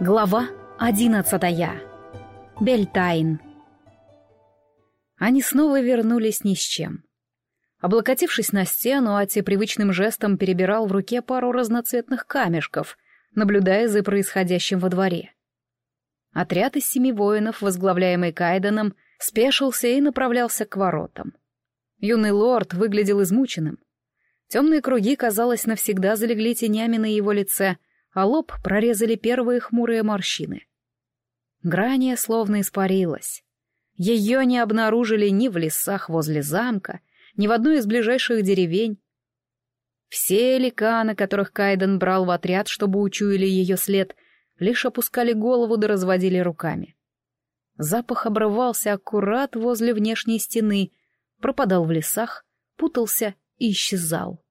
Глава одиннадцатая. Бельтайн. Они снова вернулись ни с чем. Облокотившись на стену, Ати привычным жестом перебирал в руке пару разноцветных камешков, наблюдая за происходящим во дворе. Отряд из семи воинов, возглавляемый Кайденом, спешился и направлялся к воротам. Юный лорд выглядел измученным. Темные круги, казалось, навсегда залегли тенями на его лице — а лоб прорезали первые хмурые морщины. Грания словно испарилась. Ее не обнаружили ни в лесах возле замка, ни в одной из ближайших деревень. Все ликаны, которых Кайден брал в отряд, чтобы учуяли ее след, лишь опускали голову да разводили руками. Запах обрывался аккурат возле внешней стены, пропадал в лесах, путался и исчезал.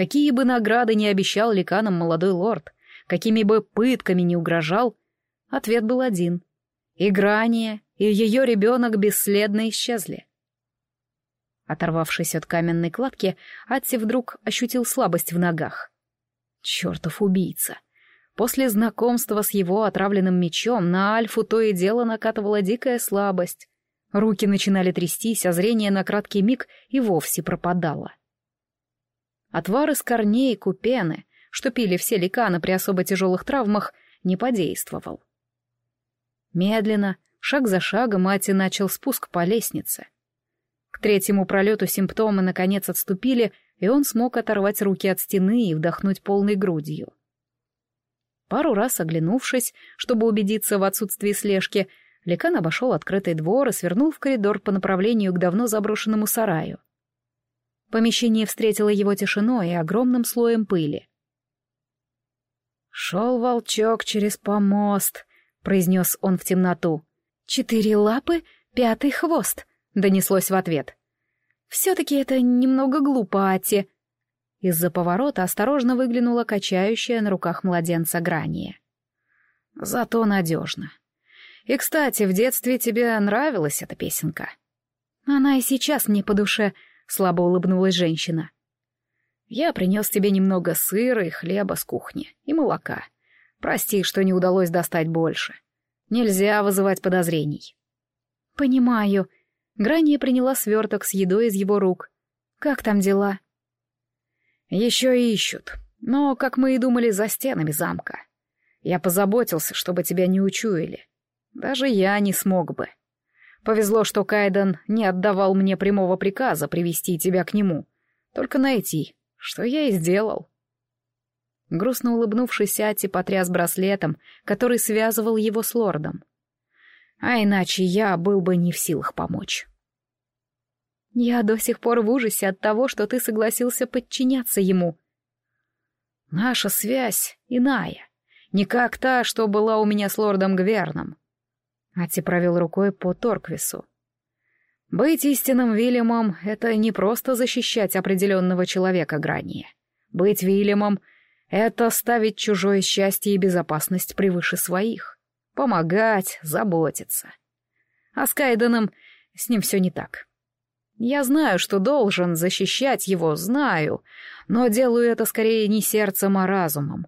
Какие бы награды ни обещал ликанам молодой лорд, какими бы пытками ни угрожал, ответ был один. И Грания, и ее ребенок бесследно исчезли. Оторвавшись от каменной кладки, Атси вдруг ощутил слабость в ногах. Чертов убийца! После знакомства с его отравленным мечом на Альфу то и дело накатывала дикая слабость. Руки начинали трястись, а зрение на краткий миг и вовсе пропадало. Отвар из корней купены, что пили все ликаны при особо тяжелых травмах, не подействовал. Медленно, шаг за шагом, Ати начал спуск по лестнице. К третьему пролету симптомы наконец отступили, и он смог оторвать руки от стены и вдохнуть полной грудью. Пару раз оглянувшись, чтобы убедиться в отсутствии слежки, Ликан обошел открытый двор и свернул в коридор по направлению к давно заброшенному сараю. Помещение встретило его тишиной и огромным слоем пыли. «Шел волчок через помост», — произнес он в темноту. «Четыре лапы, пятый хвост», — донеслось в ответ. «Все-таки это немного глупо, Ати». Из-за поворота осторожно выглянула качающая на руках младенца Грания. «Зато надежно. И, кстати, в детстве тебе нравилась эта песенка?» «Она и сейчас мне по душе», слабо улыбнулась женщина. Я принес тебе немного сыра и хлеба с кухни, и молока. Прости, что не удалось достать больше. Нельзя вызывать подозрений. Понимаю. Грания приняла сверток с едой из его рук. Как там дела? Еще ищут. Но, как мы и думали, за стенами замка. Я позаботился, чтобы тебя не учуяли. Даже я не смог бы. Повезло, что Кайден не отдавал мне прямого приказа привести тебя к нему. Только найти, что я и сделал. Грустно улыбнувшись, Ати потряс браслетом, который связывал его с лордом. А иначе я был бы не в силах помочь. Я до сих пор в ужасе от того, что ты согласился подчиняться ему. Наша связь иная, не как та, что была у меня с лордом Гверном. Ати провел рукой по Торквису. Быть истинным Вильямом — это не просто защищать определенного человека грани. Быть Вильямом — это ставить чужое счастье и безопасность превыше своих. Помогать, заботиться. А с Кайденом с ним все не так. Я знаю, что должен защищать его, знаю, но делаю это скорее не сердцем, а разумом.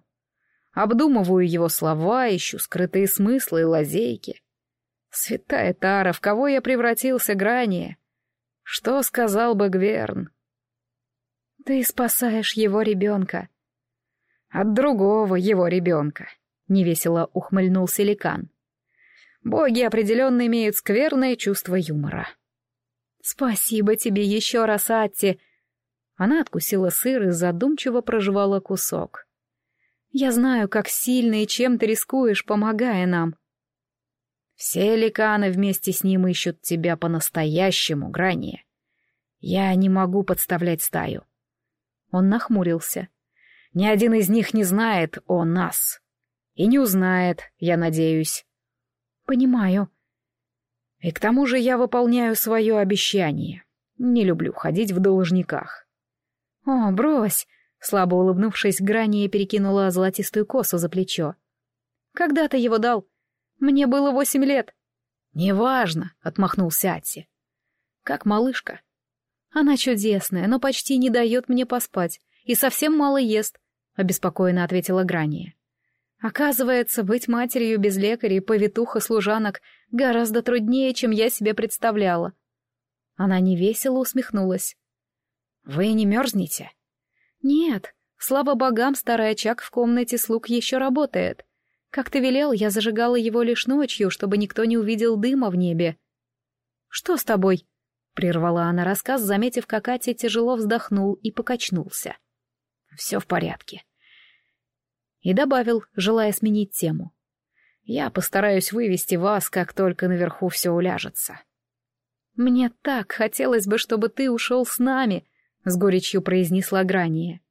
Обдумываю его слова, ищу скрытые смыслы и лазейки. Святая Тара, в кого я превратился грани? Что сказал бы Гверн? Ты спасаешь его ребенка. От другого его ребенка, невесело ухмыльнулся Ликан. Боги определенно имеют скверное чувство юмора. Спасибо тебе еще раз, Атти. Она откусила сыр и задумчиво прожевала кусок. Я знаю, как сильно и чем ты рискуешь, помогая нам. Все ликаны вместе с ним ищут тебя по-настоящему, Грани. Я не могу подставлять стаю. Он нахмурился. Ни один из них не знает о нас. И не узнает, я надеюсь. Понимаю. И к тому же я выполняю свое обещание. Не люблю ходить в должниках. О, брось! Слабо улыбнувшись, Грани перекинула золотистую косу за плечо. Когда ты его дал? Мне было восемь лет. Неважно, отмахнулся Атси. Как малышка. Она чудесная, но почти не дает мне поспать и совсем мало ест, обеспокоенно ответила Грания. Оказывается, быть матерью без лекаря и повитуха-служанок гораздо труднее, чем я себе представляла. Она невесело усмехнулась. «Вы не мерзнете?» «Нет, слава богам, старый очаг в комнате слуг еще работает. Как ты велел, я зажигала его лишь ночью, чтобы никто не увидел дыма в небе». «Что с тобой?» — прервала она рассказ, заметив, как Атя тяжело вздохнул и покачнулся. «Все в порядке». И добавил, желая сменить тему. «Я постараюсь вывести вас, как только наверху все уляжется». «Мне так хотелось бы, чтобы ты ушел с нами», — с горечью произнесла Грания.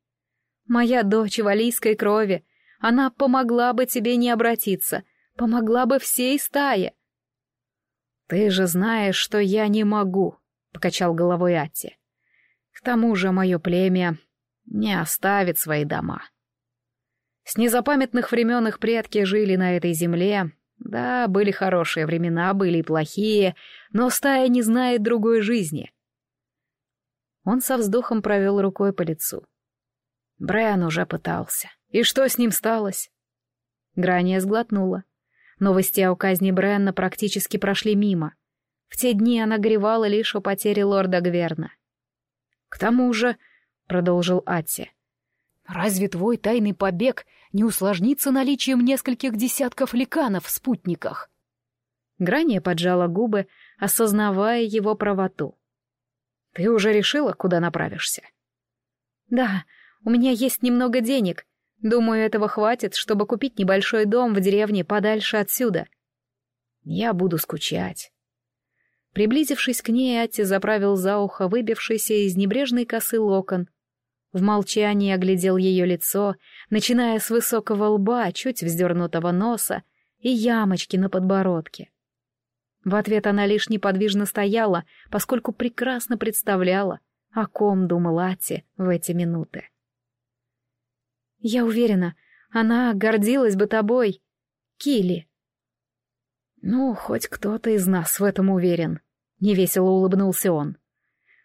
«Моя дочь валийской крови, она помогла бы тебе не обратиться, помогла бы всей стае». «Ты же знаешь, что я не могу», — покачал головой Атти. «К тому же мое племя не оставит свои дома». С незапамятных времен их предки жили на этой земле. Да, были хорошие времена, были и плохие, но стая не знает другой жизни. Он со вздохом провел рукой по лицу. Брайан уже пытался. И что с ним сталось? Грания сглотнула. Новости о казни Бренна практически прошли мимо. В те дни она горевала лишь о потере лорда Гверна. «К тому же», — продолжил Атти, — «разве твой тайный побег не усложнится наличием нескольких десятков ликанов в спутниках?» Грания поджала губы, осознавая его правоту. Ты уже решила, куда направишься? Да, у меня есть немного денег. Думаю, этого хватит, чтобы купить небольшой дом в деревне подальше отсюда. Я буду скучать. Приблизившись к ней, Атти заправил за ухо выбившийся из небрежной косы локон. В молчании оглядел ее лицо, начиная с высокого лба, чуть вздернутого носа и ямочки на подбородке. В ответ она лишь неподвижно стояла, поскольку прекрасно представляла, о ком думал Ати в эти минуты. «Я уверена, она гордилась бы тобой, Кили». «Ну, хоть кто-то из нас в этом уверен», — невесело улыбнулся он.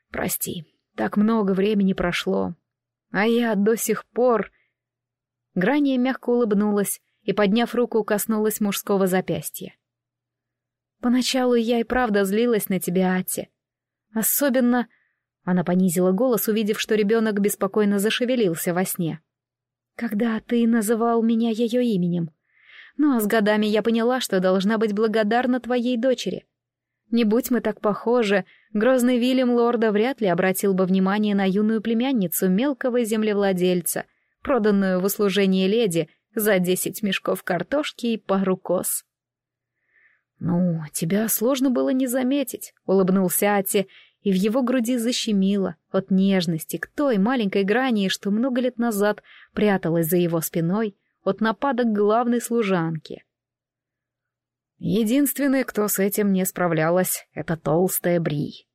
«Прости, так много времени прошло, а я до сих пор...» Грания мягко улыбнулась и, подняв руку, коснулась мужского запястья. Поначалу я и правда злилась на тебя, Ати. Особенно... Она понизила голос, увидев, что ребенок беспокойно зашевелился во сне. Когда ты называл меня ее именем. Но с годами я поняла, что должна быть благодарна твоей дочери. Не будь мы так похожи, грозный Вильям Лорда вряд ли обратил бы внимание на юную племянницу мелкого землевладельца, проданную в услужение леди за десять мешков картошки и пару коз. «Ну, тебя сложно было не заметить», — улыбнулся Ати, и в его груди защемило от нежности к той маленькой грани, что много лет назад пряталась за его спиной от нападок главной служанки. Единственный, кто с этим не справлялась, — это толстая Бри.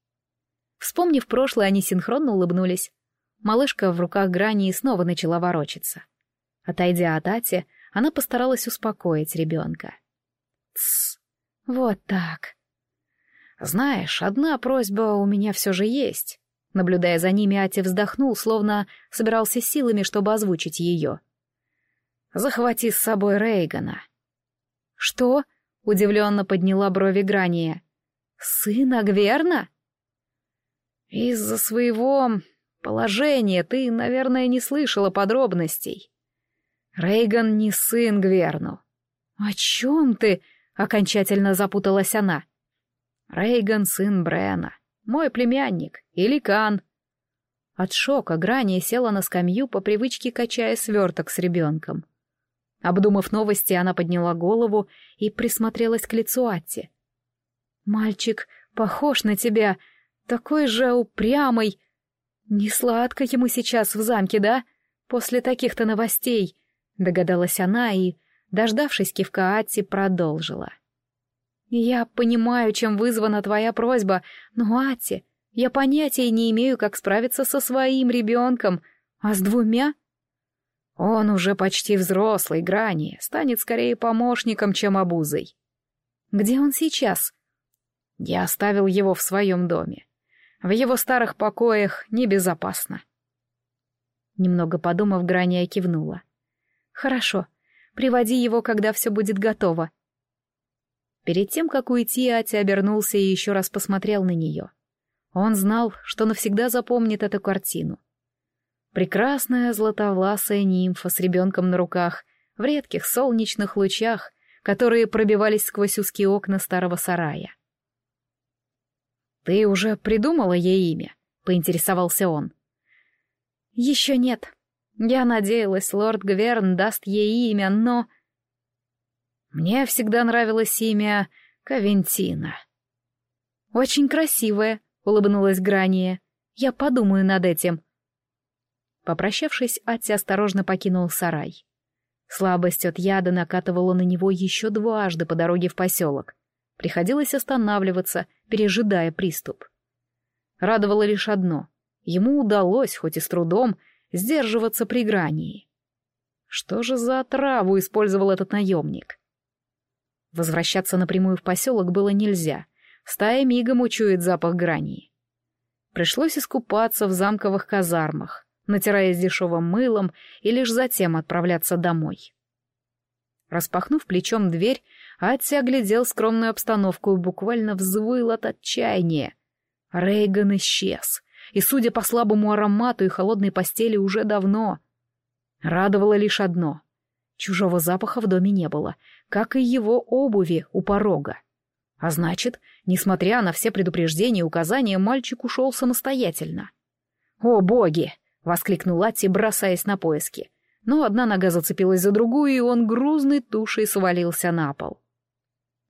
Вспомнив прошлое, они синхронно улыбнулись. Малышка в руках грани снова начала ворочаться. Отойдя от Ати, она постаралась успокоить ребенка. «Тссс, вот так. Знаешь, одна просьба у меня все же есть. Наблюдая за ними, Ати вздохнул, словно собирался силами, чтобы озвучить ее. «Захвати с собой Рейгана». «Что?» — удивленно подняла брови Грания. «Сына Гверна?» «Из-за своего положения ты, наверное, не слышала подробностей. Рейган не сын Гверну». «О чем ты?» Окончательно запуталась она. Рейган сын Брена, мой племянник, или Кан. От шока Грани села на скамью, по привычке качая сверток с ребенком. Обдумав новости, она подняла голову и присмотрелась к лицу Атти. «Мальчик похож на тебя, такой же упрямый. Не сладко ему сейчас в замке, да? После таких-то новостей», — догадалась она и Дождавшись кивка Атти, продолжила. «Я понимаю, чем вызвана твоя просьба, но, Атти, я понятия не имею, как справиться со своим ребенком, а с двумя...» «Он уже почти взрослый, Грани, станет скорее помощником, чем обузой». «Где он сейчас?» Я оставил его в своем доме. В его старых покоях небезопасно. Немного подумав, Грания кивнула. «Хорошо, Приводи его, когда все будет готово». Перед тем, как уйти, Ати обернулся и еще раз посмотрел на нее. Он знал, что навсегда запомнит эту картину. Прекрасная златовласая нимфа с ребенком на руках, в редких солнечных лучах, которые пробивались сквозь узкие окна старого сарая. «Ты уже придумала ей имя?» — поинтересовался он. «Еще нет. Я надеялась, лорд Гверн даст ей имя, но...» «Мне всегда нравилось имя Кавентина». «Очень красивое», — улыбнулась Грания. «Я подумаю над этим». Попрощавшись, Атти осторожно покинул сарай. Слабость от яда накатывала на него еще дважды по дороге в поселок. Приходилось останавливаться, пережидая приступ. Радовало лишь одно. Ему удалось, хоть и с трудом, сдерживаться при грании. Что же за отраву использовал этот наемник? Возвращаться напрямую в поселок было нельзя. Стая мигом учует запах грании. Пришлось искупаться в замковых казармах, натираясь дешевым мылом и лишь затем отправляться домой. Распахнув плечом дверь, Атти оглядел скромную обстановку и буквально взвыл от отчаяния. Рейган исчез, и, судя по слабому аромату и холодной постели, уже давно. Радовало лишь одно — чужого запаха в доме не было, как и его обуви у порога. А значит, несмотря на все предупреждения и указания, мальчик ушел самостоятельно. «О, боги!» — воскликнул Атти, бросаясь на поиски. Но одна нога зацепилась за другую, и он грузной тушей свалился на пол.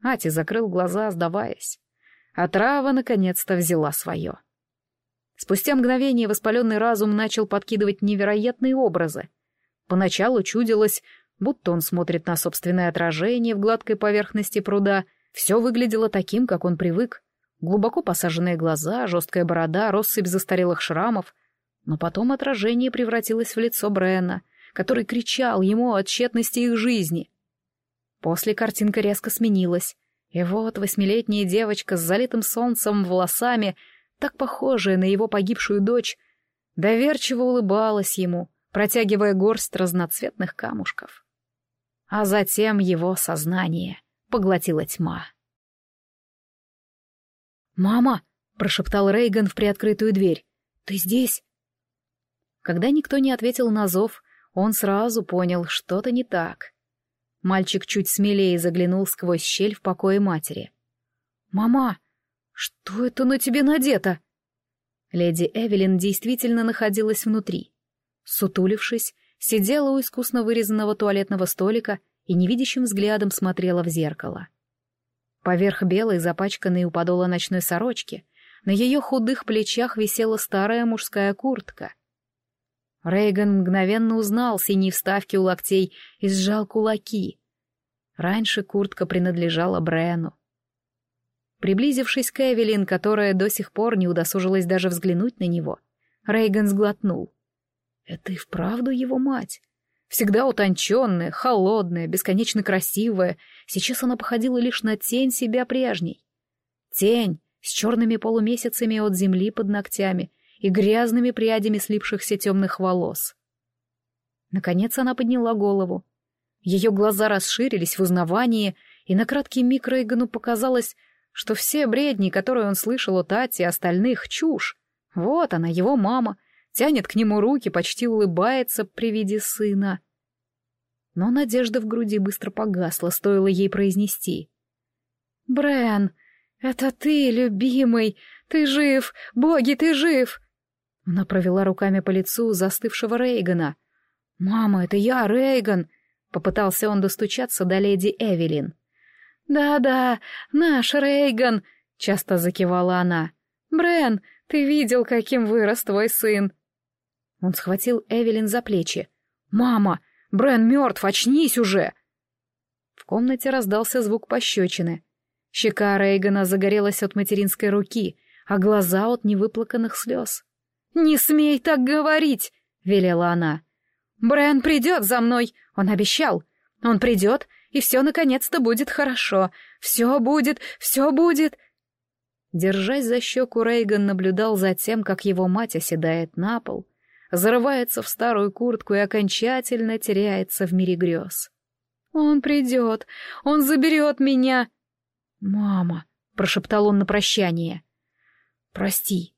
Ати закрыл глаза, сдаваясь а трава наконец-то взяла свое. Спустя мгновение воспаленный разум начал подкидывать невероятные образы. Поначалу чудилось, будто он смотрит на собственное отражение в гладкой поверхности пруда. Все выглядело таким, как он привык. Глубоко посаженные глаза, жесткая борода, россыпь застарелых шрамов. Но потом отражение превратилось в лицо Брена, который кричал ему о тщетности их жизни. После картинка резко сменилась. И вот восьмилетняя девочка с залитым солнцем волосами, так похожая на его погибшую дочь, доверчиво улыбалась ему, протягивая горсть разноцветных камушков. А затем его сознание поглотила тьма. «Мама!» — прошептал Рейган в приоткрытую дверь. «Ты здесь?» Когда никто не ответил на зов, он сразу понял, что-то не так. Мальчик чуть смелее заглянул сквозь щель в покое матери. «Мама, что это на тебе надето?» Леди Эвелин действительно находилась внутри. Сутулившись, сидела у искусно вырезанного туалетного столика и невидящим взглядом смотрела в зеркало. Поверх белой, запачканной у подола ночной сорочки, на ее худых плечах висела старая мужская куртка. Рейган мгновенно узнал синие вставки у локтей и сжал кулаки. Раньше куртка принадлежала Брэну. Приблизившись к Эвелин, которая до сих пор не удосужилась даже взглянуть на него, Рейган сглотнул. Это и вправду его мать. Всегда утонченная, холодная, бесконечно красивая. Сейчас она походила лишь на тень себя прежней. Тень с черными полумесяцами от земли под ногтями и грязными прядями слипшихся темных волос. Наконец она подняла голову. Ее глаза расширились в узнавании, и на краткий миг Рейгану показалось, что все бредни, которые он слышал от Ати и остальных, чушь. Вот она, его мама, тянет к нему руки, почти улыбается при виде сына. Но надежда в груди быстро погасла, стоило ей произнести. «Брэн, это ты, любимый! Ты жив! Боги, ты жив!» Она провела руками по лицу застывшего Рейгана. «Мама, это я, Рейган!» Попытался он достучаться до леди Эвелин. «Да-да, наш Рейган!» — часто закивала она. «Брен, ты видел, каким вырос твой сын?» Он схватил Эвелин за плечи. «Мама! Брен мертв, очнись уже!» В комнате раздался звук пощечины. Щека Рейгана загорелась от материнской руки, а глаза от невыплаканных слез. «Не смей так говорить!» — велела она. «Брэн придет за мной, он обещал. Он придет, и все наконец-то будет хорошо. Все будет, все будет». Держась за щеку, Рейган наблюдал за тем, как его мать оседает на пол, зарывается в старую куртку и окончательно теряется в мире грез. «Он придет! Он заберет меня!» «Мама!» — прошептал он на прощание. «Прости».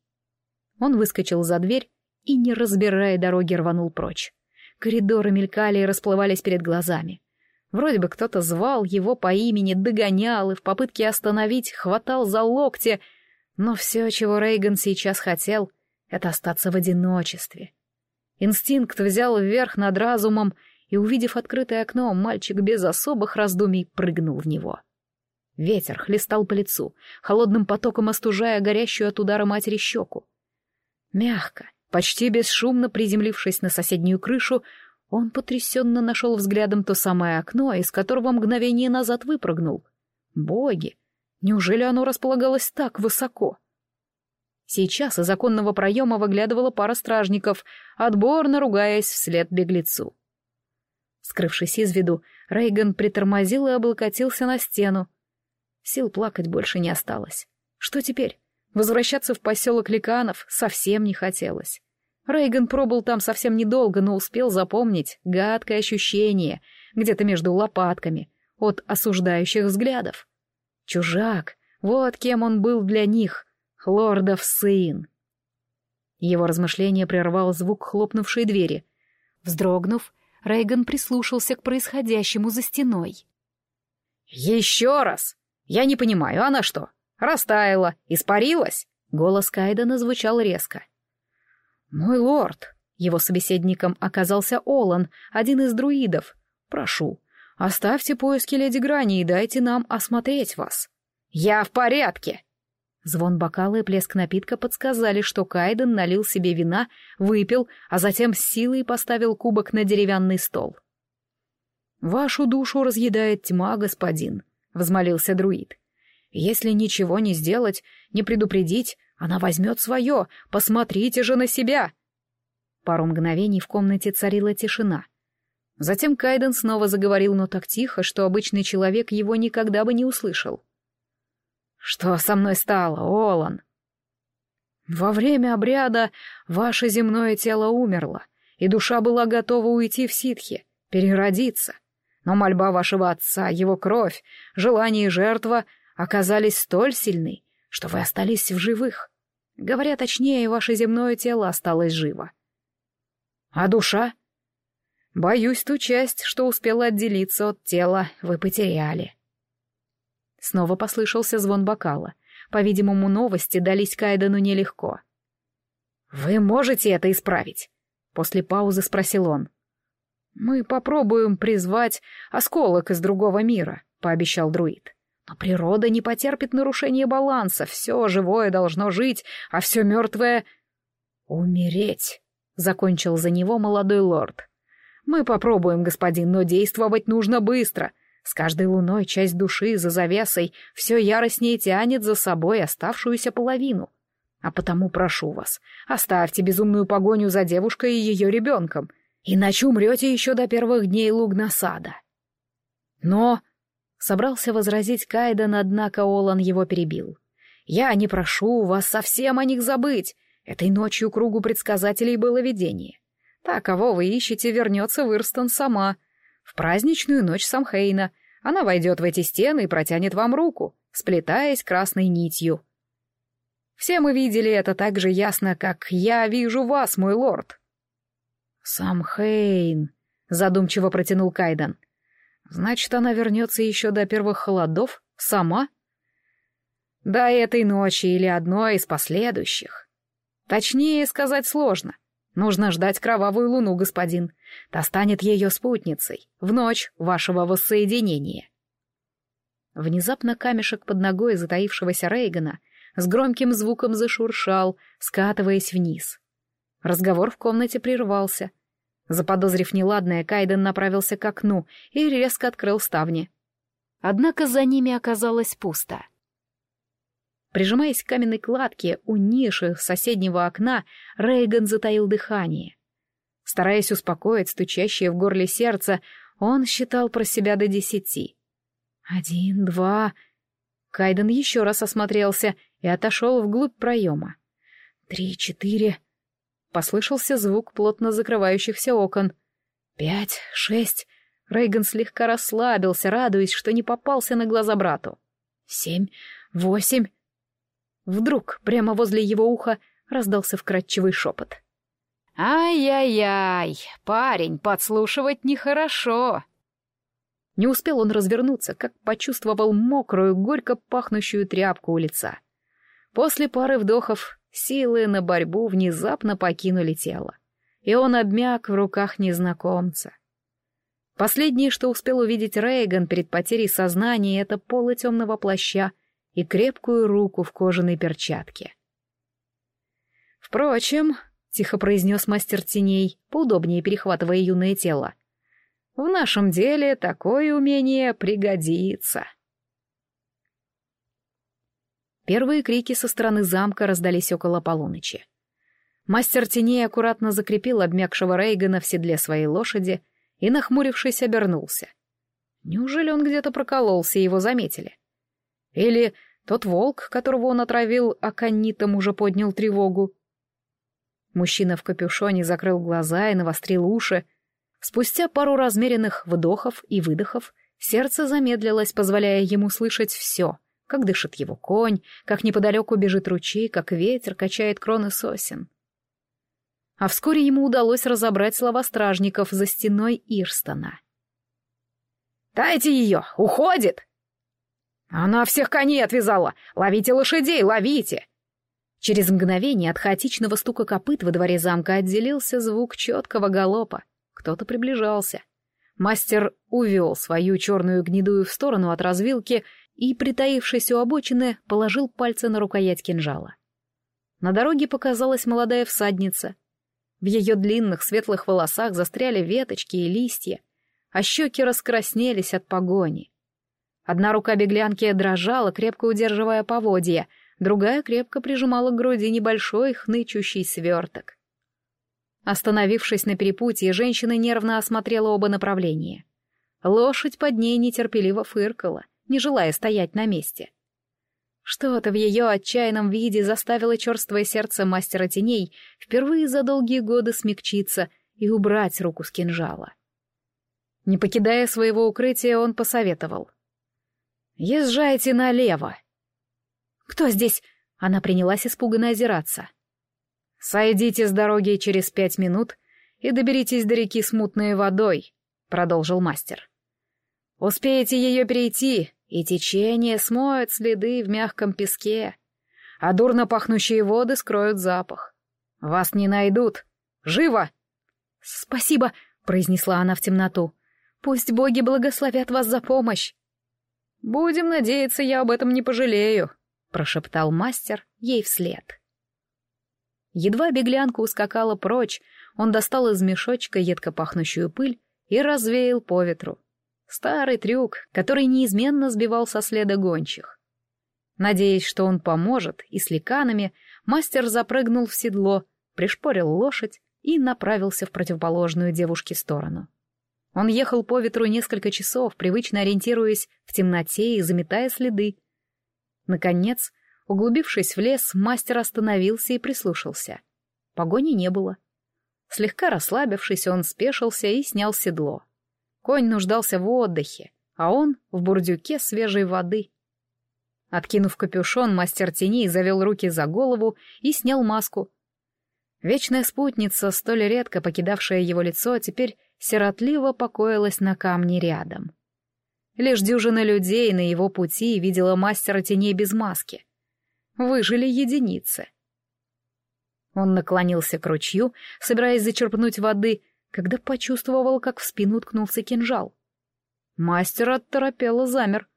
Он выскочил за дверь и, не разбирая дороги, рванул прочь. Коридоры мелькали и расплывались перед глазами. Вроде бы кто-то звал его по имени, догонял и в попытке остановить хватал за локти, но все, чего Рейган сейчас хотел, это остаться в одиночестве. Инстинкт взял вверх над разумом, и, увидев открытое окно, мальчик без особых раздумий прыгнул в него. Ветер хлестал по лицу, холодным потоком остужая горящую от удара матери щеку. Мягко, почти бесшумно приземлившись на соседнюю крышу, он потрясенно нашел взглядом то самое окно, из которого мгновение назад выпрыгнул. Боги! Неужели оно располагалось так высоко? Сейчас из законного проема выглядывала пара стражников, отборно ругаясь вслед беглецу. Скрывшись из виду, Рейган притормозил и облокотился на стену. Сил плакать больше не осталось. Что теперь? Возвращаться в поселок Ликанов совсем не хотелось. Рейган пробыл там совсем недолго, но успел запомнить гадкое ощущение где-то между лопатками от осуждающих взглядов. Чужак, вот кем он был для них, лордов сын. Его размышление прервал звук хлопнувшей двери. Вздрогнув, Рейган прислушался к происходящему за стеной. «Еще раз! Я не понимаю, она что, растаяла, испарилась?» Голос Кайдена звучал резко. «Мой лорд!» Его собеседником оказался Олан, один из друидов. «Прошу, оставьте поиски леди Грани и дайте нам осмотреть вас». «Я в порядке!» Звон бокала и плеск напитка подсказали, что Кайден налил себе вина, выпил, а затем с силой поставил кубок на деревянный стол. «Вашу душу разъедает тьма, господин», — взмолился друид. «Если ничего не сделать, не предупредить, она возьмет свое. Посмотрите же на себя!» Пару мгновений в комнате царила тишина. Затем Кайден снова заговорил, но так тихо, что обычный человек его никогда бы не услышал. «Что со мной стало, Олан?» «Во время обряда ваше земное тело умерло, и душа была готова уйти в ситхи, переродиться. Но мольба вашего отца, его кровь, желание и жертва оказались столь сильны, что вы остались в живых. Говоря точнее, ваше земное тело осталось живо. А душа? Боюсь, ту часть, что успела отделиться от тела, вы потеряли. Снова послышался звон бокала. По-видимому, новости дались Кайдену нелегко. «Вы можете это исправить?» После паузы спросил он. «Мы попробуем призвать осколок из другого мира», — пообещал друид. Но природа не потерпит нарушения баланса, все живое должно жить, а все мертвое — умереть, — закончил за него молодой лорд. Мы попробуем, господин, но действовать нужно быстро. С каждой луной часть души за завесой все яростнее тянет за собой оставшуюся половину. А потому прошу вас, оставьте безумную погоню за девушкой и ее ребенком, иначе умрете еще до первых дней лугнасада. Но Собрался возразить Кайден, однако Олан его перебил. «Я не прошу вас совсем о них забыть. Этой ночью кругу предсказателей было видение. Та, кого вы ищете, вернется в Ирстон сама. В праздничную ночь Самхейна. Она войдет в эти стены и протянет вам руку, сплетаясь красной нитью. Все мы видели это так же ясно, как я вижу вас, мой лорд». «Самхейн», — задумчиво протянул Кайден. Значит, она вернется еще до первых холодов? Сама? До этой ночи или одной из последующих. Точнее сказать сложно. Нужно ждать кровавую луну, господин. Та станет ее спутницей в ночь вашего воссоединения. Внезапно камешек под ногой затаившегося Рейгана с громким звуком зашуршал, скатываясь вниз. Разговор в комнате прервался — Заподозрив неладное, Кайден направился к окну и резко открыл ставни. Однако за ними оказалось пусто. Прижимаясь к каменной кладке у ниши соседнего окна, Рейган затаил дыхание. Стараясь успокоить стучащее в горле сердце, он считал про себя до десяти. Один, два... Кайден еще раз осмотрелся и отошел вглубь проема. Три, четыре... Послышался звук плотно закрывающихся окон. «Пять, шесть...» Рейган слегка расслабился, радуясь, что не попался на глаза брату. «Семь, восемь...» Вдруг, прямо возле его уха, раздался вкрадчивый шепот. «Ай-яй-яй, парень, подслушивать нехорошо!» Не успел он развернуться, как почувствовал мокрую, горько пахнущую тряпку у лица. После пары вдохов силы на борьбу внезапно покинули тело, и он обмяк в руках незнакомца. Последнее, что успел увидеть Рейган перед потерей сознания, это полы темного плаща и крепкую руку в кожаной перчатке. Впрочем, — тихо произнес мастер теней, поудобнее перехватывая юное тело, — в нашем деле такое умение пригодится. Первые крики со стороны замка раздались около полуночи. Мастер теней аккуратно закрепил обмякшего Рейгана в седле своей лошади и, нахмурившись, обернулся. Неужели он где-то прокололся и его заметили? Или тот волк, которого он отравил аконитом, уже поднял тревогу? Мужчина в капюшоне закрыл глаза и навострил уши. Спустя пару размеренных вдохов и выдохов сердце замедлилось, позволяя ему слышать все — как дышит его конь, как неподалеку бежит ручей, как ветер качает кроны сосен. А вскоре ему удалось разобрать слова стражников за стеной Ирстона. «Дайте ее! Уходит!» «Она всех коней отвязала! Ловите лошадей, ловите!» Через мгновение от хаотичного стука копыт во дворе замка отделился звук четкого галопа. Кто-то приближался. Мастер увел свою черную гнедую в сторону от развилки и, притаившись у обочины, положил пальцы на рукоять кинжала. На дороге показалась молодая всадница. В ее длинных светлых волосах застряли веточки и листья, а щеки раскраснелись от погони. Одна рука беглянки дрожала, крепко удерживая поводья, другая крепко прижимала к груди небольшой хнычущий сверток. Остановившись на перепутье, женщина нервно осмотрела оба направления. Лошадь под ней нетерпеливо фыркала, не желая стоять на месте. Что-то в ее отчаянном виде заставило черствое сердце мастера теней впервые за долгие годы смягчиться и убрать руку с кинжала. Не покидая своего укрытия, он посоветовал. «Езжайте налево». «Кто здесь?» — она принялась испуганно озираться. «Сойдите с дороги через пять минут и доберитесь до реки с мутной водой», — продолжил мастер. Успеете ее перейти, и течение смоет следы в мягком песке, а дурно пахнущие воды скроют запах. Вас не найдут. Живо!» «Спасибо», — произнесла она в темноту. «Пусть боги благословят вас за помощь». «Будем надеяться, я об этом не пожалею», — прошептал мастер ей вслед. Едва беглянка ускакала прочь, он достал из мешочка едко пахнущую пыль и развеял по ветру. Старый трюк, который неизменно сбивал со следа гончих. Надеясь, что он поможет, и с ликанами, мастер запрыгнул в седло, пришпорил лошадь и направился в противоположную девушке сторону. Он ехал по ветру несколько часов, привычно ориентируясь в темноте и заметая следы. Наконец, углубившись в лес, мастер остановился и прислушался. Погони не было. Слегка расслабившись, он спешился и снял седло. Конь нуждался в отдыхе, а он в бурдюке свежей воды. Откинув капюшон, мастер теней завел руки за голову и снял маску. Вечная спутница, столь редко покидавшая его лицо, теперь сиротливо покоилась на камне рядом. Лишь дюжина людей на его пути видела мастера теней без маски. Выжили единицы. Он наклонился к ручью, собираясь зачерпнуть воды, когда почувствовал, как в спину уткнулся кинжал. Мастер отторопело замер.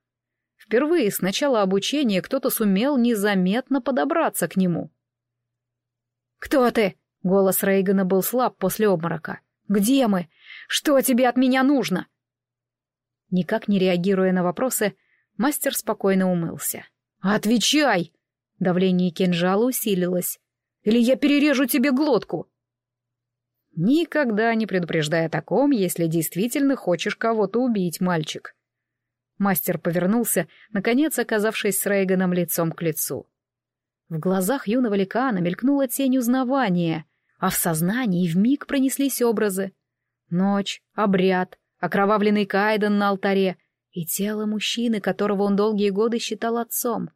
Впервые с начала обучения кто-то сумел незаметно подобраться к нему. «Кто ты?» — голос Рейгана был слаб после обморока. «Где мы? Что тебе от меня нужно?» Никак не реагируя на вопросы, мастер спокойно умылся. «Отвечай!» Давление кинжала усилилось. «Или я перережу тебе глотку!» Никогда не предупреждай о таком, если действительно хочешь кого-то убить, мальчик. Мастер повернулся, наконец оказавшись с Рейганом лицом к лицу. В глазах юного ликана мелькнула тень узнавания, а в сознании вмиг пронеслись образы. Ночь, обряд, окровавленный Кайден на алтаре и тело мужчины, которого он долгие годы считал отцом.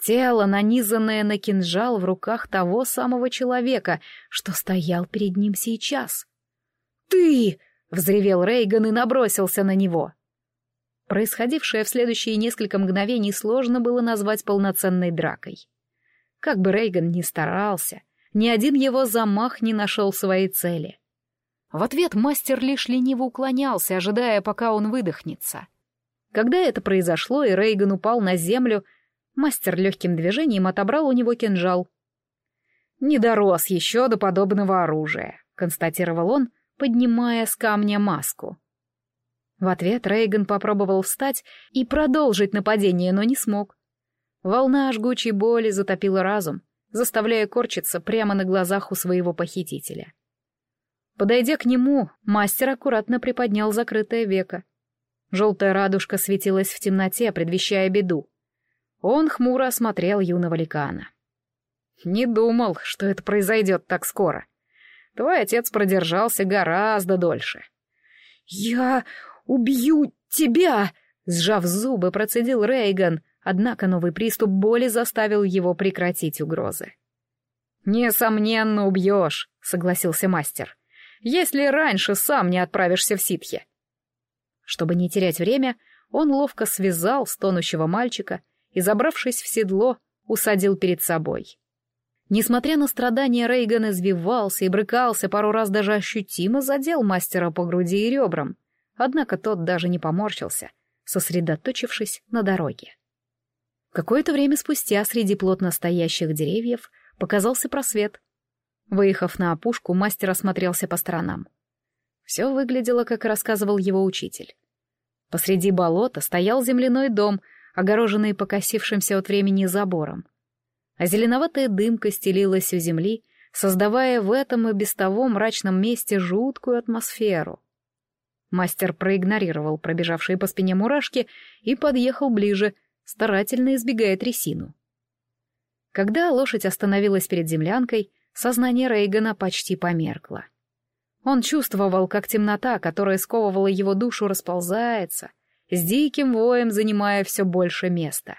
Тело, нанизанное на кинжал в руках того самого человека, что стоял перед ним сейчас. «Ты!» — взревел Рейган и набросился на него. Происходившее в следующие несколько мгновений сложно было назвать полноценной дракой. Как бы Рейган ни старался, ни один его замах не нашел своей цели. В ответ мастер лишь лениво уклонялся, ожидая, пока он выдохнется. Когда это произошло, и Рейган упал на землю, мастер легким движением отобрал у него кинжал. «Не дорос еще до подобного оружия», — констатировал он, поднимая с камня маску. В ответ Рейган попробовал встать и продолжить нападение, но не смог. Волна жгучей боли затопила разум, заставляя корчиться прямо на глазах у своего похитителя. Подойдя к нему, мастер аккуратно приподнял закрытое веко. Желтая радужка светилась в темноте, предвещая беду. Он хмуро осмотрел юного ликана. «Не думал, что это произойдет так скоро. Твой отец продержался гораздо дольше». «Я убью тебя!» — сжав зубы, процедил Рейган, однако новый приступ боли заставил его прекратить угрозы. «Несомненно, убьешь», — согласился мастер если раньше сам не отправишься в ситхи. Чтобы не терять время, он ловко связал стонущего мальчика и, забравшись в седло, усадил перед собой. Несмотря на страдания, Рейган извивался и брыкался, пару раз даже ощутимо задел мастера по груди и ребрам, однако тот даже не поморщился, сосредоточившись на дороге. Какое-то время спустя среди плотно стоящих деревьев показался просвет, Выехав на опушку, мастер осмотрелся по сторонам. Все выглядело, как рассказывал его учитель. Посреди болота стоял земляной дом, огороженный покосившимся от времени забором. А зеленоватая дымка стелилась у земли, создавая в этом и без того мрачном месте жуткую атмосферу. Мастер проигнорировал пробежавшие по спине мурашки и подъехал ближе, старательно избегая трясину. Когда лошадь остановилась перед землянкой, сознание Рейгана почти померкло. Он чувствовал, как темнота, которая сковывала его душу, расползается, с диким воем занимая все больше места.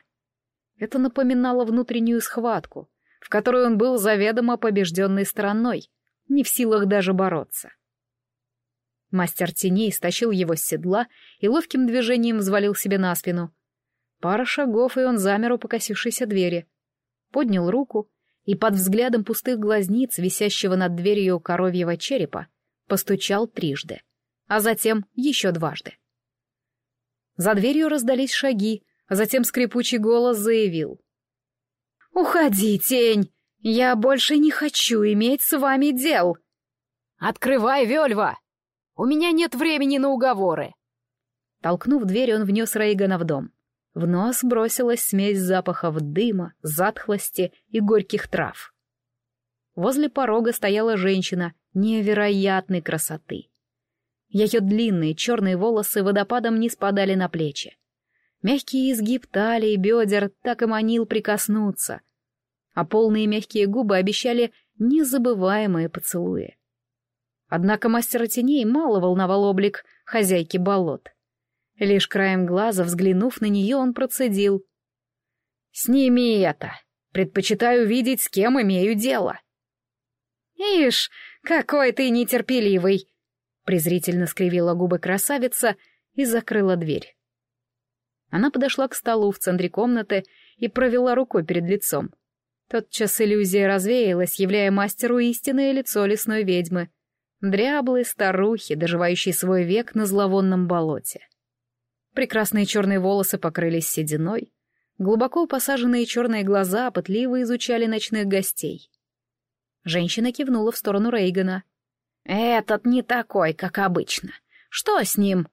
Это напоминало внутреннюю схватку, в которой он был заведомо побежденной стороной, не в силах даже бороться. Мастер теней стащил его с седла и ловким движением взвалил себе на спину. Пара шагов, и он замер у покосившейся двери. Поднял руку и под взглядом пустых глазниц, висящего над дверью коровьего черепа, постучал трижды, а затем еще дважды. За дверью раздались шаги, а затем скрипучий голос заявил. «Уходи, тень! Я больше не хочу иметь с вами дел!» «Открывай, Вельва! У меня нет времени на уговоры!» Толкнув дверь, он внес Рейгана в дом. В нос бросилась смесь запахов дыма, затхлости и горьких трав. Возле порога стояла женщина невероятной красоты. Ее длинные черные волосы водопадом не спадали на плечи. Мягкий изгиб талии и бедер так и манил прикоснуться, а полные мягкие губы обещали незабываемые поцелуи. Однако мастера теней мало волновал облик хозяйки болот — Лишь краем глаза, взглянув на нее, он процедил. «Сними это. Предпочитаю видеть, с кем имею дело». «Ишь, какой ты нетерпеливый!» презрительно скривила губы красавица и закрыла дверь. Она подошла к столу в центре комнаты и провела рукой перед лицом. Тотчас иллюзия развеялась, являя мастеру истинное лицо лесной ведьмы, дряблой старухи, доживающей свой век на зловонном болоте. Прекрасные черные волосы покрылись сединой, глубоко посаженные черные глаза пытливо изучали ночных гостей. Женщина кивнула в сторону Рейгана. «Этот не такой, как обычно. Что с ним?»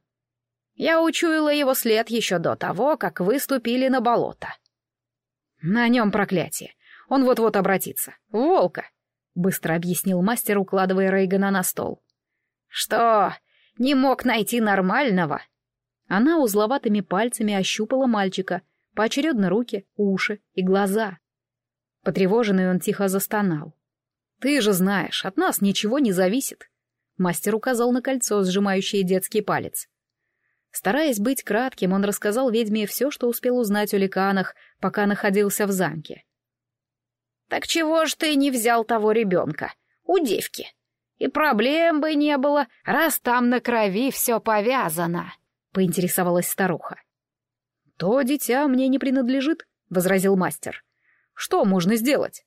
«Я учуяла его след еще до того, как вы ступили на болото». «На нем проклятие. Он вот-вот обратится. Волка!» — быстро объяснил мастер, укладывая Рейгана на стол. «Что, не мог найти нормального?» Она узловатыми пальцами ощупала мальчика, поочередно руки, уши и глаза. Потревоженный он тихо застонал. «Ты же знаешь, от нас ничего не зависит. Мастер указал на кольцо, сжимающее детский палец. Стараясь быть кратким, он рассказал ведьме все, что успел узнать о ликанах, пока находился в замке. «Так чего ж ты не взял того ребенка? У девки. И проблем бы не было, раз там на крови все повязано», — поинтересовалась старуха. «То дитя мне не принадлежит», — возразил мастер. «Что можно сделать?»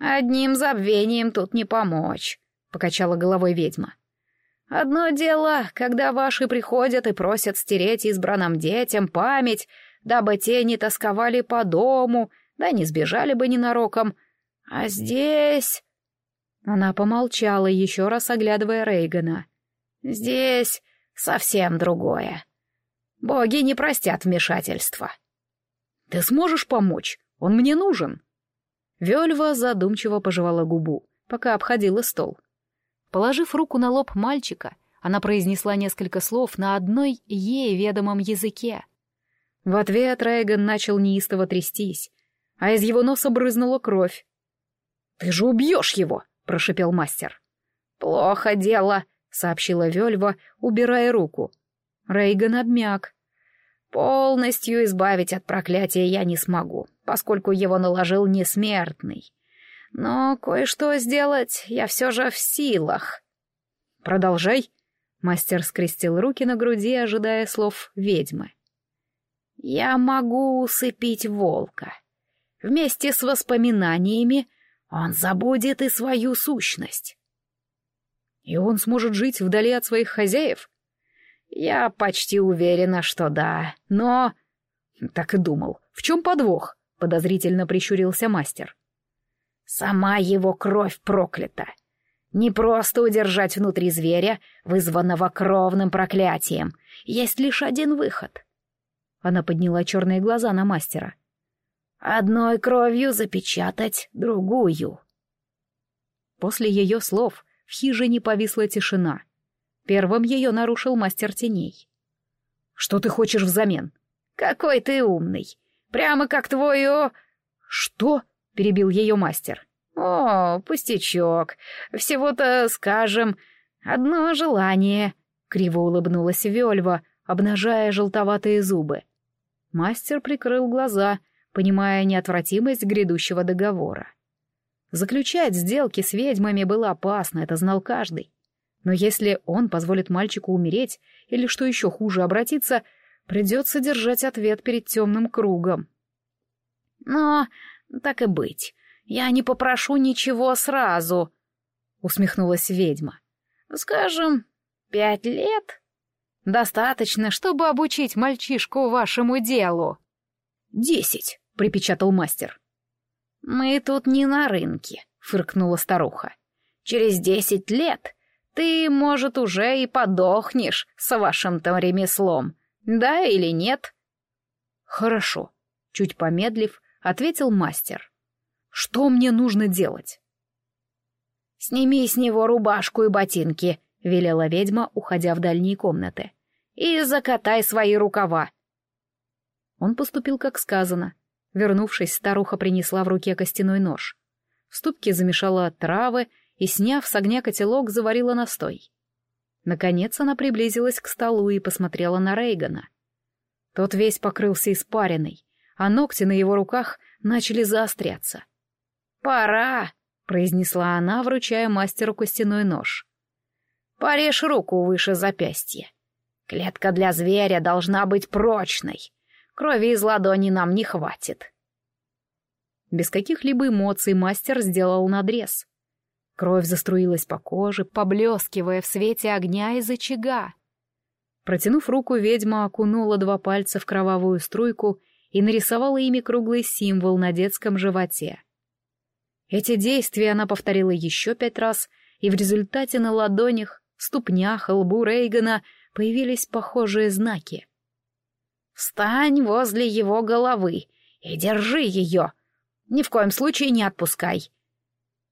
«Одним забвением тут не помочь», — покачала головой ведьма. «Одно дело, когда ваши приходят и просят стереть избранным детям память, дабы те не тосковали по дому, да не сбежали бы ненароком. А здесь...» Она помолчала, еще раз оглядывая Рейгана. «Здесь совсем другое. Боги не простят вмешательства». «Ты сможешь помочь? Он мне нужен». Вельва задумчиво пожевала губу, пока обходила стол. Положив руку на лоб мальчика, она произнесла несколько слов на одной ей ведомом языке. В ответ Рейган начал неистово трястись, а из его носа брызнула кровь. «Ты же убьешь его!» — прошепел мастер. «Плохо дело», — сообщила Вельва, убирая руку. Рейган обмяк. «Полностью избавить от проклятия я не смогу, поскольку его наложил несмертный. Но кое-что сделать я все же в силах. Продолжай. Мастер скрестил руки на груди, ожидая слов ведьмы. Я могу усыпить волка. Вместе с воспоминаниями он забудет и свою сущность. И он сможет жить вдали от своих хозяев? Я почти уверена, что да, но... Так и думал. В чем подвох? Подозрительно прищурился мастер. Сама его кровь проклята. Не просто удержать внутри зверя, вызванного кровным проклятием. Есть лишь один выход. Она подняла черные глаза на мастера. Одной кровью запечатать другую. После ее слов в хижине повисла тишина. Первым ее нарушил мастер теней. «Что ты хочешь взамен?» «Какой ты умный! Прямо как твой о...» «Что?» перебил ее мастер. «О, пустячок. Всего-то, скажем, одно желание», — криво улыбнулась Вельва, обнажая желтоватые зубы. Мастер прикрыл глаза, понимая неотвратимость грядущего договора. Заключать сделки с ведьмами было опасно, это знал каждый. Но если он позволит мальчику умереть, или, что еще хуже, обратиться, придется держать ответ перед темным кругом. «Но так и быть, я не попрошу ничего сразу, усмехнулась ведьма. Скажем, пять лет? Достаточно, чтобы обучить мальчишку вашему делу. Десять, припечатал мастер. Мы тут не на рынке, фыркнула старуха. Через десять лет ты, может, уже и подохнешь с вашим-то ремеслом, да или нет? Хорошо, чуть помедлив, — ответил мастер. «Что мне нужно делать?» «Сними с него рубашку и ботинки», — велела ведьма, уходя в дальние комнаты. «И закатай свои рукава». Он поступил, как сказано. Вернувшись, старуха принесла в руке костяной нож. В ступке замешала травы и, сняв с огня котелок, заварила настой. Наконец она приблизилась к столу и посмотрела на Рейгана. Тот весь покрылся испариной, а ногти на его руках начали заостряться. «Пора!» — произнесла она, вручая мастеру костяной нож. «Порежь руку выше запястья. Клетка для зверя должна быть прочной. Крови из ладони нам не хватит». Без каких-либо эмоций мастер сделал надрез. Кровь заструилась по коже, поблескивая в свете огня из очага. Протянув руку, ведьма окунула два пальца в кровавую струйку и нарисовала ими круглый символ на детском животе. Эти действия она повторила еще пять раз, и в результате на ладонях, ступнях и лбу Рейгана появились похожие знаки. «Встань возле его головы и держи ее. Ни в коем случае не отпускай.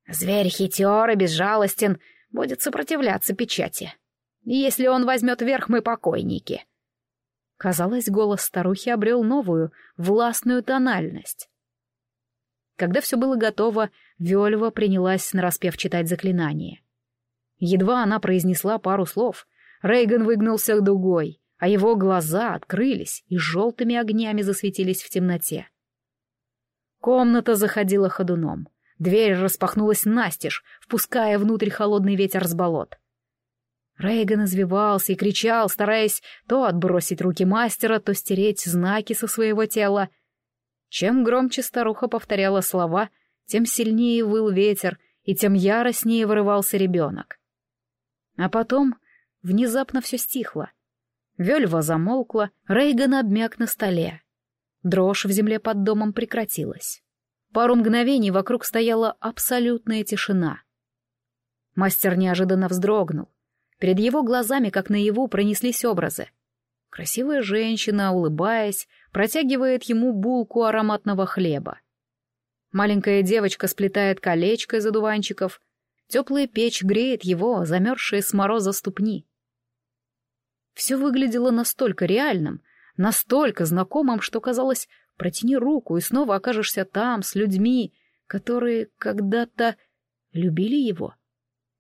Зверь хитер и безжалостен, будет сопротивляться печати. Если он возьмет верх, мы покойники. Казалось, голос старухи обрел новую, властную тональность. Когда все было готово, Вельва принялась нараспев читать заклинание. Едва она произнесла пару слов, Рейган выгнулся дугой, а его глаза открылись и желтыми огнями засветились в темноте. Комната заходила ходуном. Дверь распахнулась настежь, впуская внутрь холодный ветер с болот. Рейган извивался и кричал, стараясь то отбросить руки мастера, то стереть знаки со своего тела. Чем громче старуха повторяла слова, тем сильнее выл ветер, и тем яростнее вырывался ребенок. А потом внезапно все стихло. Вельва замолкла, Рейган обмяк на столе. Дрожь в земле под домом прекратилась. Пару мгновений вокруг стояла абсолютная тишина. Мастер неожиданно вздрогнул. Перед его глазами, как наяву, пронеслись образы. Красивая женщина, улыбаясь, протягивает ему булку ароматного хлеба. Маленькая девочка сплетает колечко из одуванчиков. Теплая печь греет его, замерзшие с мороза ступни. Все выглядело настолько реальным, настолько знакомым, что казалось, протяни руку и снова окажешься там, с людьми, которые когда-то любили его.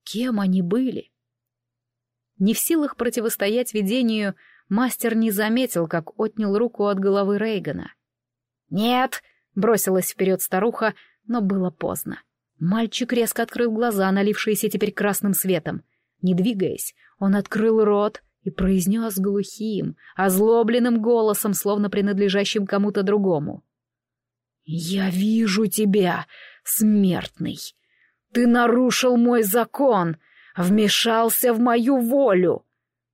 Кем они были? Не в силах противостоять видению, мастер не заметил, как отнял руку от головы Рейгана. «Нет!» — бросилась вперед старуха, но было поздно. Мальчик резко открыл глаза, налившиеся теперь красным светом. Не двигаясь, он открыл рот и произнес глухим, озлобленным голосом, словно принадлежащим кому-то другому. «Я вижу тебя, смертный! Ты нарушил мой закон, вмешался в мою волю,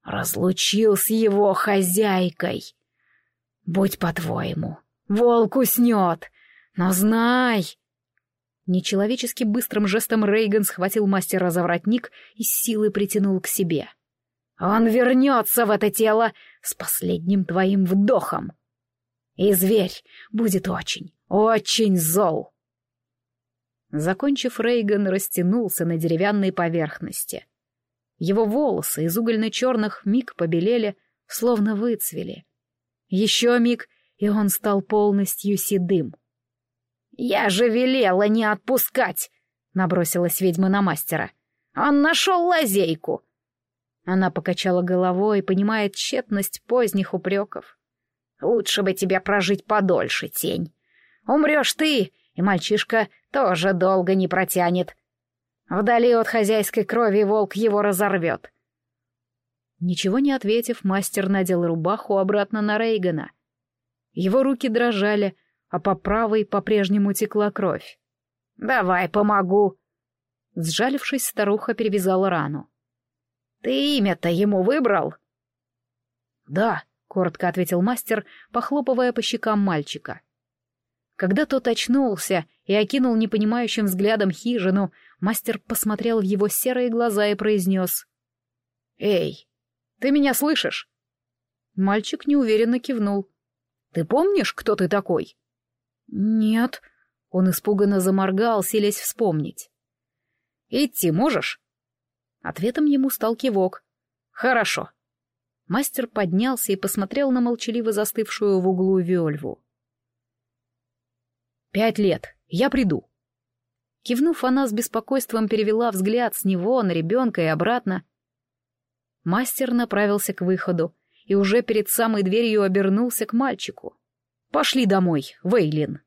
разлучил с его хозяйкой. Будь по-твоему, волк уснет, но знай...» Нечеловечески быстрым жестом Рейган схватил мастера за воротник и силой притянул к себе. «Он вернется в это тело с последним твоим вдохом. И зверь будет очень, очень зол». Закончив, Рейган растянулся на деревянной поверхности. Его волосы из угольно-черных миг побелели, словно выцвели. Еще миг, и он стал полностью седым. «Я же велела не отпускать!» — набросилась ведьма на мастера. «Он нашел лазейку!» Она покачала головой, понимая тщетность поздних упреков. «Лучше бы тебе прожить подольше, тень. Умрешь ты, и мальчишка тоже долго не протянет. Вдали от хозяйской крови волк его разорвет». Ничего не ответив, мастер надел рубаху обратно на Рейгана. Его руки дрожали, а по правой по-прежнему текла кровь. «Давай помогу!» Сжалившись, старуха перевязала рану. «Ты имя-то ему выбрал?» «Да», — коротко ответил мастер, похлопывая по щекам мальчика. Когда тот очнулся и окинул непонимающим взглядом хижину, мастер посмотрел в его серые глаза и произнес. «Эй, ты меня слышишь?» Мальчик неуверенно кивнул. «Ты помнишь, кто ты такой?» «Нет», — он испуганно заморгал, селись вспомнить. «Идти можешь?» Ответом ему стал кивок. «Хорошо». Мастер поднялся и посмотрел на молчаливо застывшую в углу Виольву. «Пять лет. Я приду». Кивнув, она с беспокойством перевела взгляд с него на ребенка и обратно. Мастер направился к выходу и уже перед самой дверью обернулся к мальчику. «Пошли домой, Вейлин».